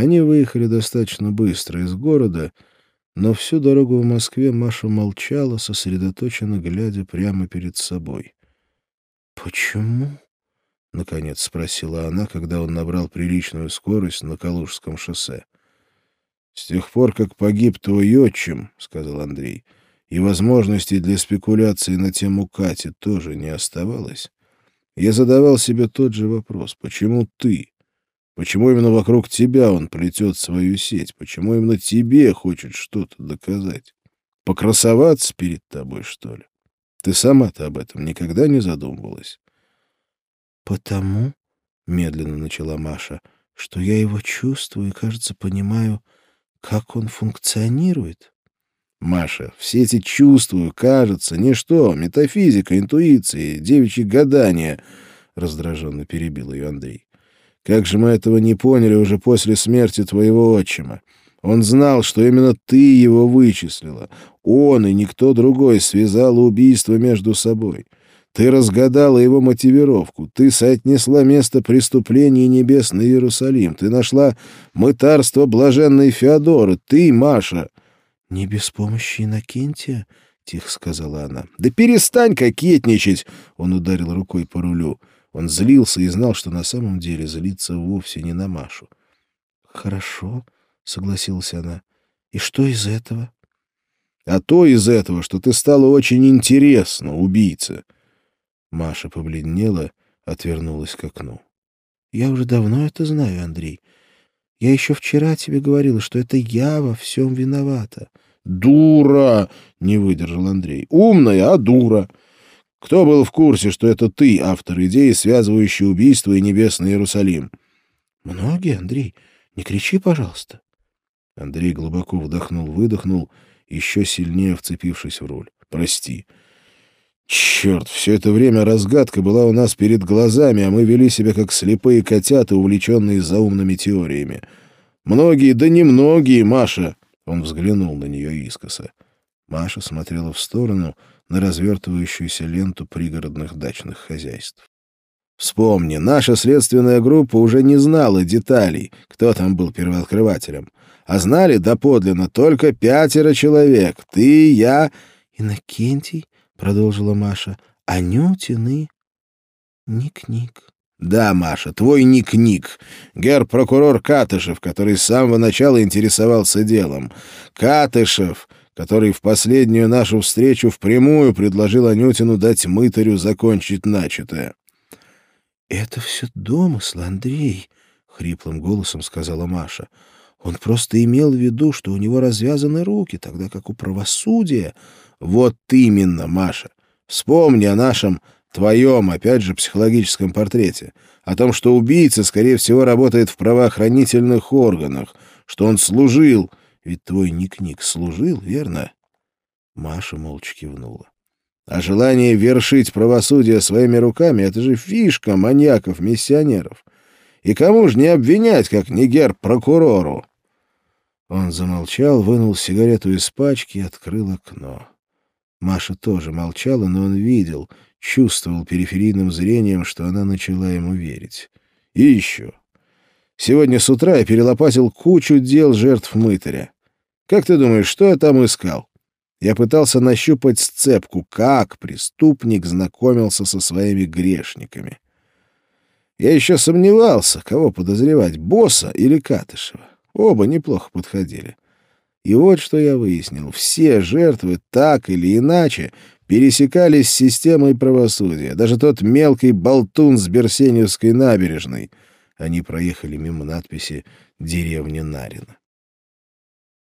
Они выехали достаточно быстро из города, но всю дорогу в Москве Маша молчала, сосредоточенно глядя прямо перед собой. «Почему?» — наконец спросила она, когда он набрал приличную скорость на Калужском шоссе. «С тех пор, как погиб твой отчим, — сказал Андрей, — и возможностей для спекуляции на тему Кати тоже не оставалось, я задавал себе тот же вопрос. Почему ты? Почему именно вокруг тебя он плетет свою сеть? Почему именно тебе хочет что-то доказать? Покрасоваться перед тобой, что ли? Ты сама-то об этом никогда не задумывалась? — Потому, — медленно начала Маша, — что я его чувствую и, кажется, понимаю, как он функционирует. Маша, все эти чувствую, кажется, ничто, метафизика, интуиция, девичьи гадания, — раздраженно перебил ее Андрей. Как же мы этого не поняли уже после смерти твоего отчима? Он знал, что именно ты его вычислила. Он и никто другой связал убийство между собой. Ты разгадала его мотивировку. Ты соотнесла место преступления Небесный Иерусалим. Ты нашла мытарство блаженной Феодоры. Ты, Маша. — Не без помощи Иннокентия, — тихо сказала она. — Да перестань кокетничать! — он ударил рукой по рулю. Он злился и знал, что на самом деле злится вовсе не на Машу. — Хорошо, — согласилась она. — И что из этого? — А то из этого, что ты стала очень интересна, убийца. Маша побледнела, отвернулась к окну. — Я уже давно это знаю, Андрей. Я еще вчера тебе говорила, что это я во всем виновата. — Дура! — не выдержал Андрей. — Умная, а дура! Кто был в курсе, что это ты, автор идеи, связывающей убийство и небесный Иерусалим? — Многие, Андрей. Не кричи, пожалуйста. Андрей глубоко вдохнул-выдохнул, еще сильнее вцепившись в руль. — Прости. — Черт, все это время разгадка была у нас перед глазами, а мы вели себя как слепые котята, увлеченные заумными теориями. Многие, да немногие, Маша. Он взглянул на нее искоса. Маша смотрела в сторону на развертывающуюся ленту пригородных дачных хозяйств. Вспомни, наша следственная группа уже не знала деталей, кто там был первооткрывателем. А знали доподлинно только пятеро человек. Ты, я... Иннокентий? продолжила Маша, — Анютины ник-ник. Да, Маша, твой ник-ник. Гер-прокурор Катышев, который с самого начала интересовался делом. Катышев, который в последнюю нашу встречу впрямую предложил Анютину дать мытарю закончить начатое. — Это все домысл, Андрей, — хриплым голосом сказала Маша. Он просто имел в виду, что у него развязаны руки, тогда как у правосудия вот именно, Маша. Вспомни о нашем, твоем, опять же, психологическом портрете. О том, что убийца, скорее всего, работает в правоохранительных органах, что он служил. Ведь твой ник-ник служил, верно? Маша молча кивнула. А желание вершить правосудие своими руками — это же фишка маньяков-миссионеров. И кому же не обвинять, как не гер-прокурору? Он замолчал, вынул сигарету из пачки и открыл окно. Маша тоже молчала, но он видел, чувствовал периферийным зрением, что она начала ему верить. И еще. Сегодня с утра я перелопатил кучу дел жертв мытаря. Как ты думаешь, что я там искал? Я пытался нащупать сцепку, как преступник знакомился со своими грешниками. Я еще сомневался, кого подозревать, босса или Катышева. Оба неплохо подходили. И вот что я выяснил. Все жертвы так или иначе пересекались с системой правосудия. Даже тот мелкий болтун с Берсеневской набережной. Они проехали мимо надписи «Деревня Нарина».